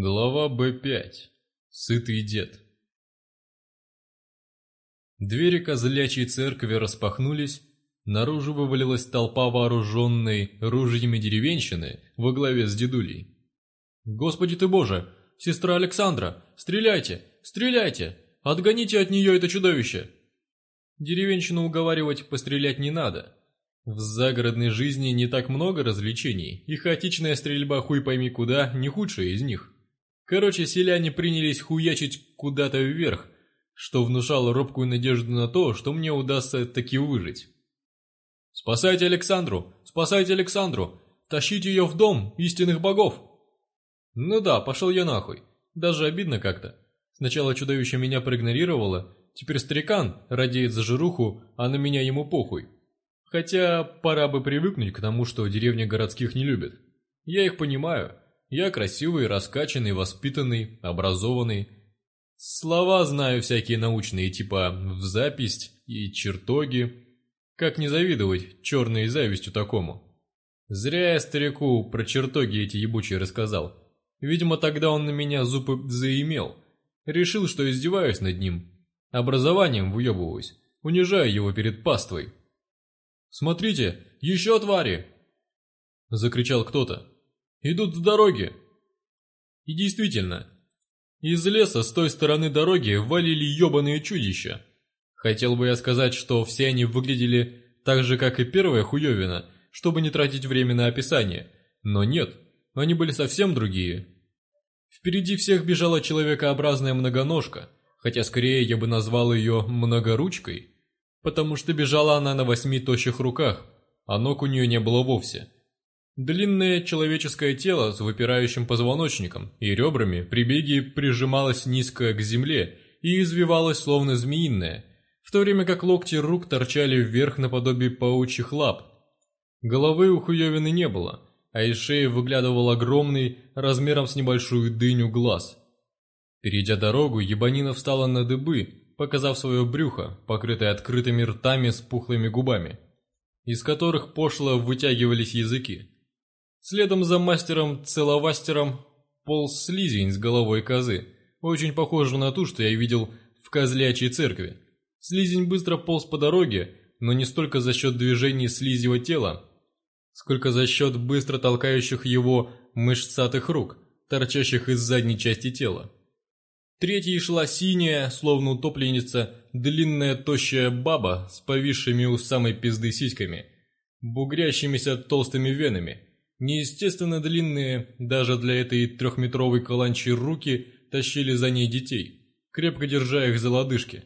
Глава Б5. Сытый дед. Двери козлячьей церкви распахнулись, наружу вывалилась толпа вооруженной ружьями деревенщины во главе с дедулей. «Господи ты Боже! Сестра Александра! Стреляйте! Стреляйте! Отгоните от нее это чудовище!» Деревенщину уговаривать пострелять не надо. В загородной жизни не так много развлечений, и хаотичная стрельба хуй пойми куда не худшая из них – Короче, селяне принялись хуячить куда-то вверх, что внушало робкую надежду на то, что мне удастся таки выжить. «Спасайте Александру! Спасайте Александру! Тащите ее в дом истинных богов!» Ну да, пошел я нахуй. Даже обидно как-то. Сначала чудовище меня проигнорировало, теперь старикан радеет за жируху, а на меня ему похуй. Хотя пора бы привыкнуть к тому, что деревня городских не любит. Я их понимаю. Я красивый, раскачанный, воспитанный, образованный. Слова знаю всякие научные, типа «в запись» и «чертоги». Как не завидовать черной завистью такому? Зря я старику про чертоги эти ебучие рассказал. Видимо, тогда он на меня зубы заимел. Решил, что издеваюсь над ним. Образованием выебываюсь, унижаю его перед паствой. «Смотрите, еще твари!» Закричал кто-то идут с дороги. И действительно, из леса с той стороны дороги валили ебаные чудища. Хотел бы я сказать, что все они выглядели так же, как и первая хуёвина, чтобы не тратить время на описание. Но нет, они были совсем другие. Впереди всех бежала человекообразная многоножка, хотя скорее я бы назвал ее многоручкой, потому что бежала она на восьми тощих руках, а ног у нее не было вовсе. Длинное человеческое тело с выпирающим позвоночником и ребрами при беге прижималось низко к земле и извивалось словно змеиное, в то время как локти рук торчали вверх наподобие паучьих лап. Головы у Хуевины не было, а из шеи выглядывал огромный, размером с небольшую дыню, глаз. Перейдя дорогу, Ебанина встала на дыбы, показав свое брюхо, покрытое открытыми ртами с пухлыми губами, из которых пошло вытягивались языки. Следом за мастером-целовастером полз слизень с головой козы, очень похожим на ту, что я видел в козлячьей церкви. Слизень быстро полз по дороге, но не столько за счет движений слизевого тела, сколько за счет быстро толкающих его мышцатых рук, торчащих из задней части тела. Третьей шла синяя, словно утопленница, длинная тощая баба с повисшими у самой пизды сиськами, бугрящимися толстыми венами – Неестественно длинные, даже для этой трехметровой каланчи руки тащили за ней детей, крепко держа их за лодыжки.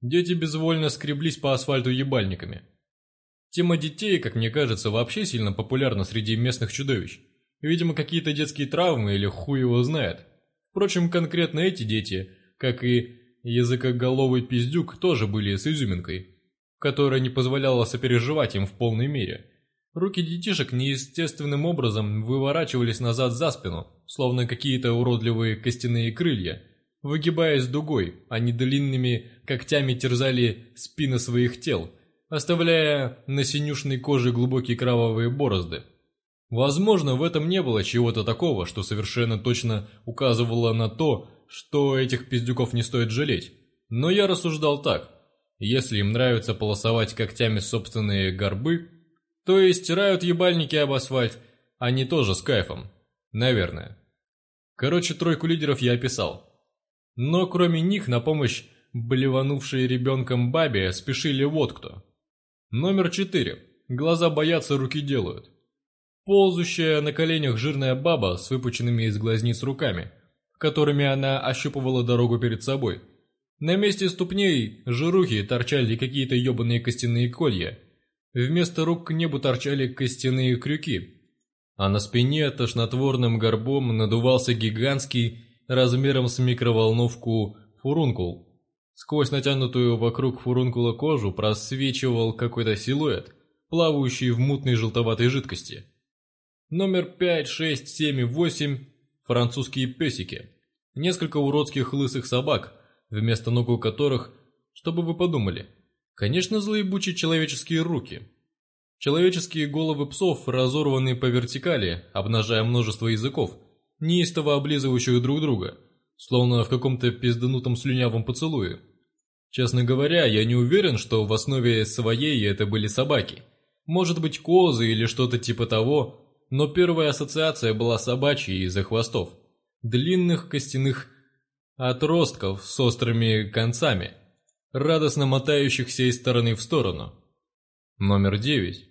Дети безвольно скреблись по асфальту ебальниками. Тема детей, как мне кажется, вообще сильно популярна среди местных чудовищ. Видимо, какие-то детские травмы или хуй его знает. Впрочем, конкретно эти дети, как и языкоголовый пиздюк, тоже были с изюминкой, которая не позволяла сопереживать им в полной мере – Руки детишек неестественным образом выворачивались назад за спину, словно какие-то уродливые костяные крылья. Выгибаясь дугой, а они длинными когтями терзали спины своих тел, оставляя на синюшной коже глубокие кровавые борозды. Возможно, в этом не было чего-то такого, что совершенно точно указывало на то, что этих пиздюков не стоит жалеть. Но я рассуждал так. Если им нравится полосовать когтями собственные горбы, то есть стирают ебальники об асфальт, они тоже с кайфом. Наверное. Короче, тройку лидеров я описал. Но кроме них на помощь блеванувшие ребенком бабе спешили вот кто. Номер четыре. Глаза боятся, руки делают. Ползущая на коленях жирная баба с выпученными из глазниц руками, которыми она ощупывала дорогу перед собой. На месте ступней жирухи торчали какие-то ебаные костяные колья – Вместо рук к небу торчали костяные крюки, а на спине тошнотворным горбом надувался гигантский, размером с микроволновку, фурункул. Сквозь натянутую вокруг фурункула кожу просвечивал какой-то силуэт, плавающий в мутной желтоватой жидкости. Номер 5, 6, 7 и 8 – французские песики. Несколько уродских лысых собак, вместо ног у которых, чтобы вы подумали – Конечно, злые бучи человеческие руки. Человеческие головы псов, разорванные по вертикали, обнажая множество языков, неистово облизывающих друг друга, словно в каком-то пизданутом слюнявом поцелуе. Честно говоря, я не уверен, что в основе своей это были собаки. Может быть, козы или что-то типа того, но первая ассоциация была собачьей из-за хвостов. Длинных костяных отростков с острыми концами – радостно мотающихся из стороны в сторону. Номер 9.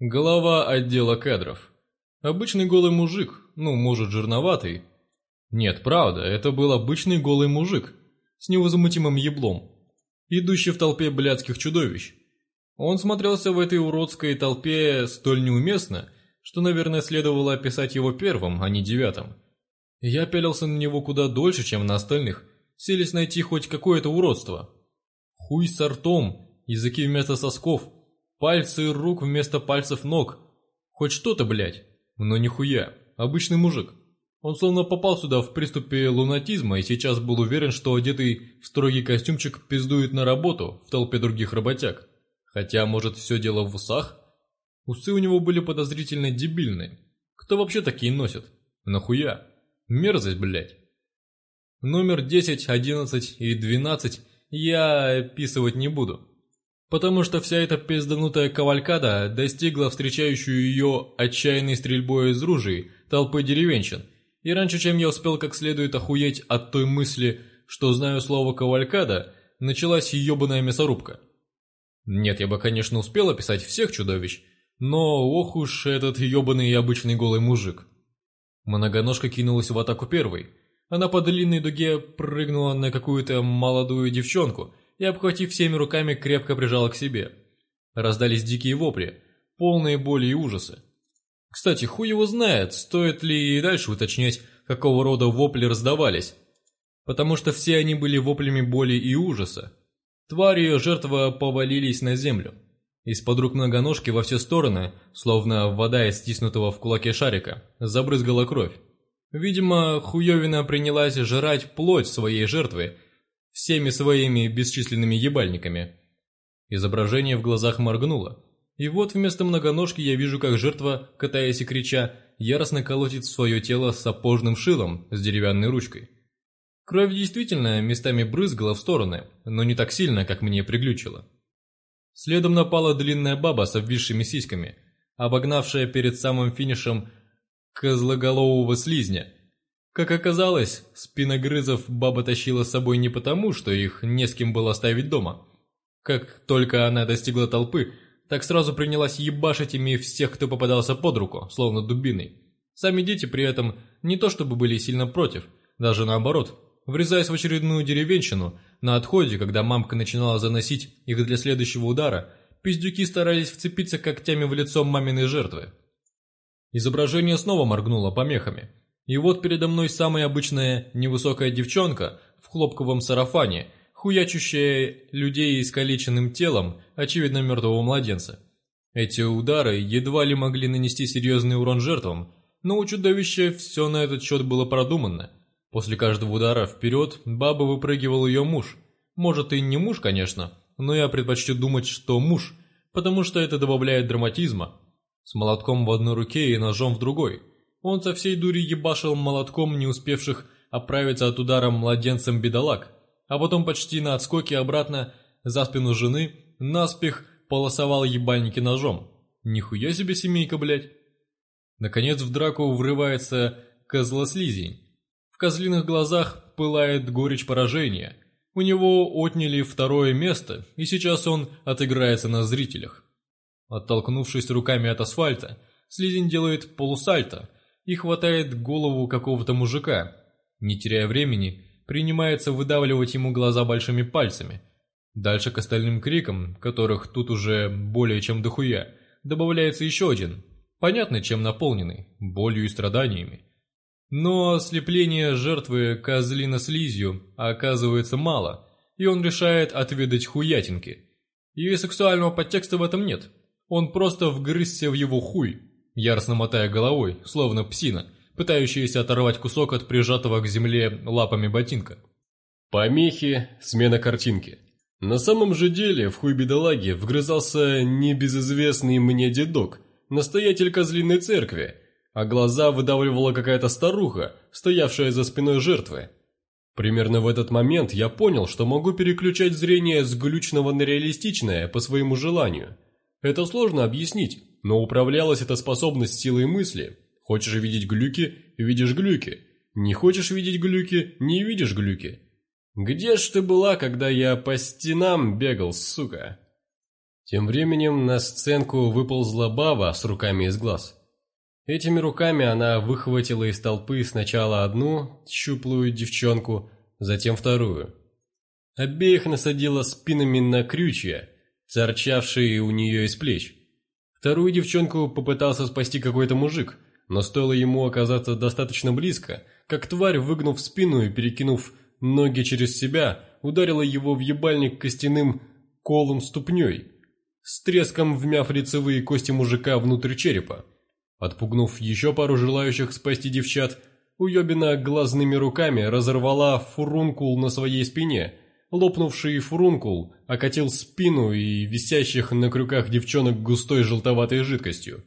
Глава отдела кадров. Обычный голый мужик, ну, может, жирноватый. Нет, правда, это был обычный голый мужик с невозмутимым еблом, идущий в толпе блядских чудовищ. Он смотрелся в этой уродской толпе столь неуместно, что, наверное, следовало описать его первым, а не девятым. Я пялился на него куда дольше, чем на остальных, селись найти хоть какое-то уродство хуй с ртом, языки вместо сосков, пальцы рук вместо пальцев ног. Хоть что-то, блядь, но нихуя, обычный мужик. Он словно попал сюда в приступе лунатизма и сейчас был уверен, что одетый в строгий костюмчик пиздует на работу в толпе других работяг. Хотя, может, все дело в усах? Усы у него были подозрительно дебильные. Кто вообще такие носит? Нахуя? Мерзость, блядь. Номер 10, 11 и 12 я описывать не буду. Потому что вся эта пизданутая кавалькада достигла встречающую ее отчаянной стрельбой из ружей толпы деревенщин, и раньше, чем я успел как следует охуеть от той мысли, что знаю слово «кавалькада», началась ебаная мясорубка. Нет, я бы, конечно, успел описать всех чудовищ, но ох уж этот ебаный и обычный голый мужик. Многоножка кинулась в атаку первой – она по длинной дуге прыгнула на какую-то молодую девчонку и, обхватив всеми руками, крепко прижала к себе. Раздались дикие вопли, полные боли и ужасы. Кстати, хуй его знает, стоит ли и дальше уточнять, какого рода вопли раздавались. Потому что все они были воплями боли и ужаса. Твари и жертва повалились на землю. Из-под рук многоножки во все стороны, словно вода из стиснутого в кулаке шарика, забрызгала кровь. Видимо, хуевина принялась жрать плоть своей жертвы всеми своими бесчисленными ебальниками. Изображение в глазах моргнуло. И вот вместо многоножки я вижу, как жертва, катаясь и крича, яростно колотит свое тело сапожным шилом с деревянной ручкой. Кровь действительно местами брызгала в стороны, но не так сильно, как мне приглючило. Следом напала длинная баба с обвисшими сиськами, обогнавшая перед самым финишем козлоголового-слизня. Как оказалось, спиногрызов баба тащила с собой не потому, что их не с кем было оставить дома. Как только она достигла толпы, так сразу принялась ебашить ими всех, кто попадался под руку, словно дубиной. Сами дети при этом не то чтобы были сильно против, даже наоборот. Врезаясь в очередную деревенщину, на отходе, когда мамка начинала заносить их для следующего удара, пиздюки старались вцепиться когтями в лицо маминой жертвы. Изображение снова моргнуло помехами. И вот передо мной самая обычная невысокая девчонка в хлопковом сарафане, хуячущая людей искалеченным телом, очевидно мертвого младенца. Эти удары едва ли могли нанести серьезный урон жертвам, но у чудовища все на этот счет было продумано. После каждого удара вперед баба выпрыгивал ее муж. Может и не муж, конечно, но я предпочту думать, что муж, потому что это добавляет драматизма с молотком в одной руке и ножом в другой. Он со всей дури ебашил молотком не успевших оправиться от удара младенцем бедолаг, а потом почти на отскоке обратно за спину жены наспех полосовал ебальники ножом. Нихуя себе семейка, блядь. Наконец в драку врывается козлослизень. В козлиных глазах пылает горечь поражения. У него отняли второе место, и сейчас он отыграется на зрителях. Оттолкнувшись руками от асфальта, Слизень делает полусальто и хватает голову какого-то мужика. Не теряя времени, принимается выдавливать ему глаза большими пальцами. Дальше к остальным крикам, которых тут уже более чем дохуя, добавляется еще один, понятно чем наполненный, болью и страданиями. Но ослепление жертвы козлина слизью оказывается мало, и он решает отведать хуятинки. Ее сексуального подтекста в этом нет – он просто вгрызся в его хуй, яростно мотая головой, словно псина, пытающаяся оторвать кусок от прижатого к земле лапами ботинка. Помехи, смена картинки. На самом же деле в хуй бедолаги вгрызался небезызвестный мне дедок, настоятель козлиной церкви, а глаза выдавливала какая-то старуха, стоявшая за спиной жертвы. Примерно в этот момент я понял, что могу переключать зрение с глючного на реалистичное по своему желанию – это сложно объяснить, но управлялась эта способность силой мысли. Хочешь видеть глюки – видишь глюки. Не хочешь видеть глюки – не видишь глюки. Где ж ты была, когда я по стенам бегал, сука?» Тем временем на сценку выползла баба с руками из глаз. Этими руками она выхватила из толпы сначала одну щуплую девчонку, затем вторую. Обеих насадила спинами на крючья – торчавшие у нее из плеч. Вторую девчонку попытался спасти какой-то мужик, но стоило ему оказаться достаточно близко, как тварь, выгнув спину и перекинув ноги через себя, ударила его в ебальник костяным колом ступней, с треском вмяв лицевые кости мужика внутрь черепа. Отпугнув еще пару желающих спасти девчат, уебина глазными руками разорвала фурункул на своей спине – лопнувший фурункул окатил спину и висящих на крюках девчонок густой желтоватой жидкостью.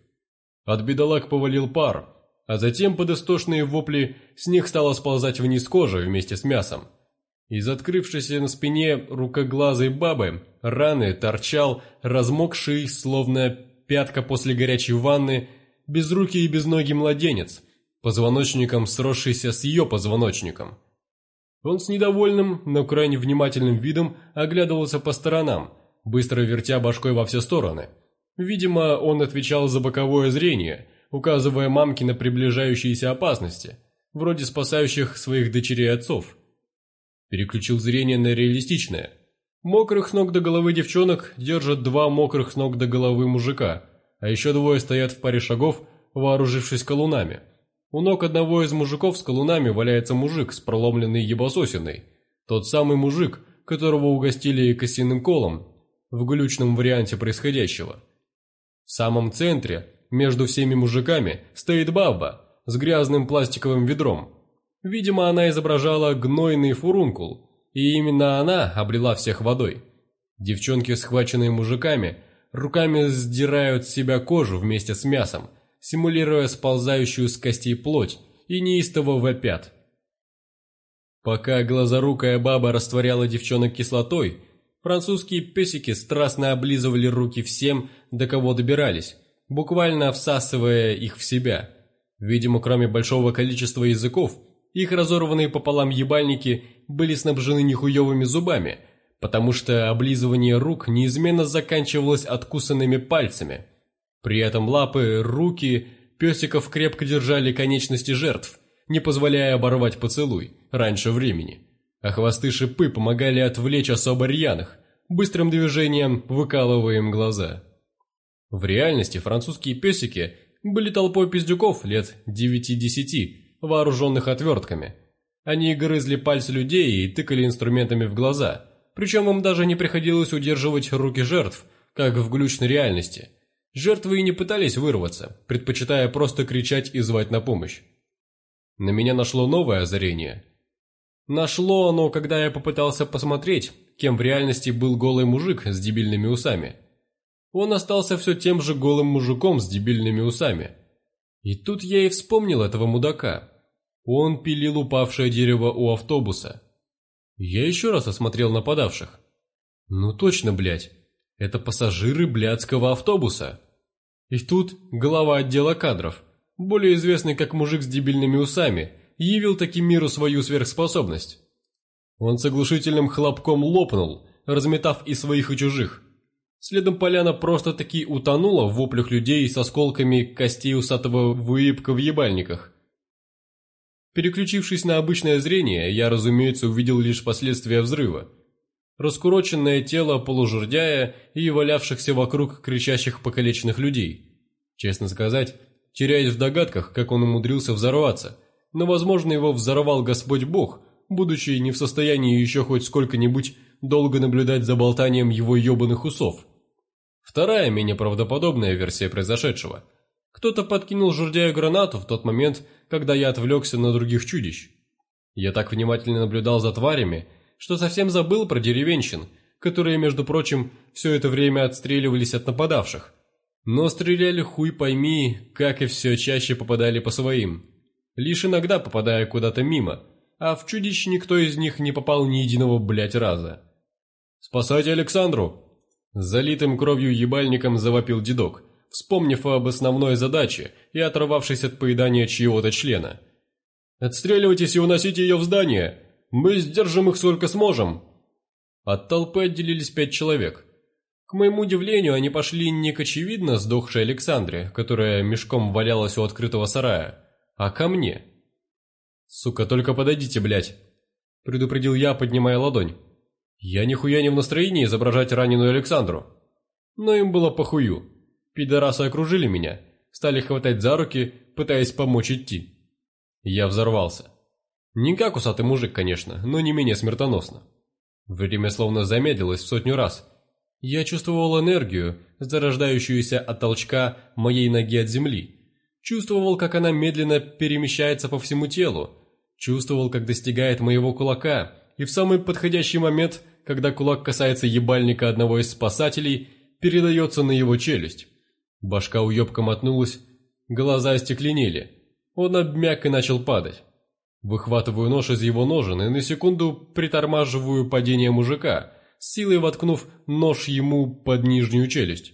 От бедолаг повалил пар, а затем под истошные вопли с них стало сползать вниз кожа вместе с мясом. Из открывшейся на спине рукоглазой бабы раны торчал размокший, словно пятка после горячей ванны, без руки и без ноги младенец, позвоночником сросшийся с ее позвоночником – он с недовольным, но крайне внимательным видом оглядывался по сторонам, быстро вертя башкой во все стороны. Видимо, он отвечал за боковое зрение, указывая мамке на приближающиеся опасности, вроде спасающих своих дочерей отцов. Переключил зрение на реалистичное. Мокрых с ног до головы девчонок держат два мокрых с ног до головы мужика, а еще двое стоят в паре шагов, вооружившись колунами – у ног одного из мужиков с колунами валяется мужик с проломленной ебососиной. Тот самый мужик, которого угостили косиным колом, в глючном варианте происходящего. В самом центре, между всеми мужиками, стоит баба с грязным пластиковым ведром. Видимо, она изображала гнойный фурункул, и именно она обрела всех водой. Девчонки, схваченные мужиками, руками сдирают с себя кожу вместе с мясом – симулируя сползающую с костей плоть, и неистово вопят. Пока глазорукая баба растворяла девчонок кислотой, французские песики страстно облизывали руки всем, до кого добирались, буквально всасывая их в себя. Видимо, кроме большого количества языков, их разорванные пополам ебальники были снабжены нехуевыми зубами, потому что облизывание рук неизменно заканчивалось откусанными пальцами – при этом лапы, руки песиков крепко держали конечности жертв, не позволяя оборвать поцелуй раньше времени. А хвосты шипы помогали отвлечь особо рьяных, быстрым движением выкалывая им глаза. В реальности французские песики были толпой пиздюков лет 9-10, вооруженных отвертками. Они грызли пальцы людей и тыкали инструментами в глаза, причем им даже не приходилось удерживать руки жертв, как в глючной реальности – Жертвы и не пытались вырваться, предпочитая просто кричать и звать на помощь. На меня нашло новое озарение. Нашло оно, когда я попытался посмотреть, кем в реальности был голый мужик с дебильными усами. Он остался все тем же голым мужиком с дебильными усами. И тут я и вспомнил этого мудака. Он пилил упавшее дерево у автобуса. Я еще раз осмотрел нападавших. Ну точно, блядь. Это пассажиры блядского автобуса. И тут глава отдела кадров, более известный как мужик с дебильными усами, явил таким миру свою сверхспособность. Он с оглушительным хлопком лопнул, разметав и своих, и чужих. Следом поляна просто-таки утонула в воплях людей с осколками костей усатого выебка в ебальниках. Переключившись на обычное зрение, я, разумеется, увидел лишь последствия взрыва – раскуроченное тело полужирдяя и валявшихся вокруг кричащих покалеченных людей. Честно сказать, теряясь в догадках, как он умудрился взорваться, но, возможно, его взорвал Господь Бог, будучи не в состоянии еще хоть сколько-нибудь долго наблюдать за болтанием его ебаных усов. Вторая, менее правдоподобная версия произошедшего. Кто-то подкинул жердяю гранату в тот момент, когда я отвлекся на других чудищ. Я так внимательно наблюдал за тварями, что совсем забыл про деревенщин, которые, между прочим, все это время отстреливались от нападавших. Но стреляли хуй пойми, как и все чаще попадали по своим. Лишь иногда попадая куда-то мимо, а в чудищ никто из них не попал ни единого, блять раза. «Спасайте Александру!» Залитым кровью ебальником завопил дедок, вспомнив об основной задаче и оторвавшись от поедания чьего-то члена. «Отстреливайтесь и уносите ее в здание! Мы сдержим их сколько сможем!» От толпы отделились пять человек. К моему удивлению, они пошли не к очевидно сдохшей Александре, которая мешком валялась у открытого сарая, а ко мне. «Сука, только подойдите, блядь!» – предупредил я, поднимая ладонь. Я нихуя не в настроении изображать раненую Александру. Но им было похую. Пидорасы окружили меня, стали хватать за руки, пытаясь помочь идти. Я взорвался. Никак усатый мужик, конечно, но не менее смертоносно. Время словно замедлилось в сотню раз. Я чувствовал энергию, зарождающуюся от толчка моей ноги от земли. Чувствовал, как она медленно перемещается по всему телу. Чувствовал, как достигает моего кулака. И в самый подходящий момент, когда кулак касается ебальника одного из спасателей, передается на его челюсть. Башка уебка мотнулась, глаза остекленели. Он обмяк и начал падать. Выхватываю нож из его ножен и на секунду притормаживаю падение мужика, силой воткнув нож ему под нижнюю челюсть.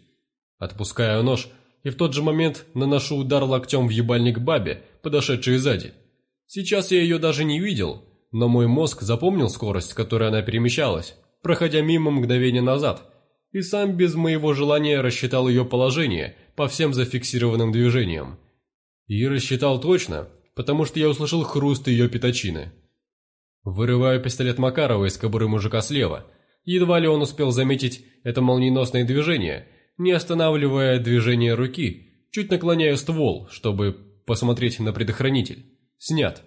Отпускаю нож и в тот же момент наношу удар локтем в ебальник бабе, подошедшей сзади. Сейчас я ее даже не видел, но мой мозг запомнил скорость, с которой она перемещалась, проходя мимо мгновения назад, и сам без моего желания рассчитал ее положение по всем зафиксированным движениям. И рассчитал точно, потому что я услышал хруст ее пятачины. Вырываю пистолет Макарова из кобуры мужика слева. Едва ли он успел заметить это молниеносное движение, не останавливая движение руки, чуть наклоняю ствол, чтобы посмотреть на предохранитель. Снят.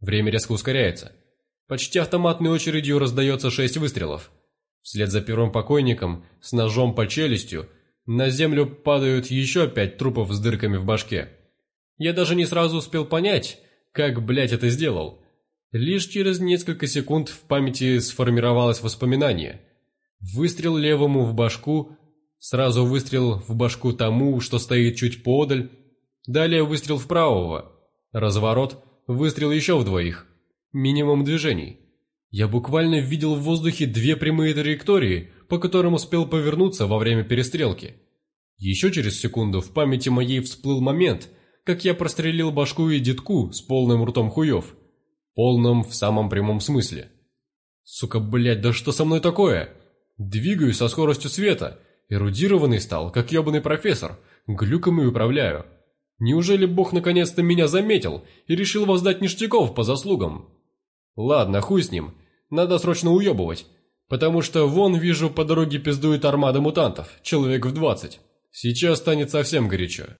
Время резко ускоряется. Почти автоматной очередью раздается шесть выстрелов. Вслед за первым покойником, с ножом по челюстью, на землю падают еще пять трупов с дырками в башке. Я даже не сразу успел понять, как, блядь, это сделал. Лишь через несколько секунд в памяти сформировалось воспоминание. Выстрел левому в башку, сразу выстрел в башку тому, что стоит чуть подаль, далее выстрел в правого, разворот, выстрел еще в двоих. Минимум движений. Я буквально видел в воздухе две прямые траектории, по которым успел повернуться во время перестрелки. Еще через секунду в памяти моей всплыл момент – как я прострелил башку и детку с полным ртом хуев. Полным в самом прямом смысле. Сука, блядь, да что со мной такое? Двигаюсь со скоростью света. Эрудированный стал, как ебаный профессор. Глюком управляю. Неужели Бог наконец-то меня заметил и решил воздать ништяков по заслугам? Ладно, хуй с ним. Надо срочно уебывать. Потому что вон, вижу, по дороге пиздует армада мутантов, человек в двадцать. Сейчас станет совсем горячо.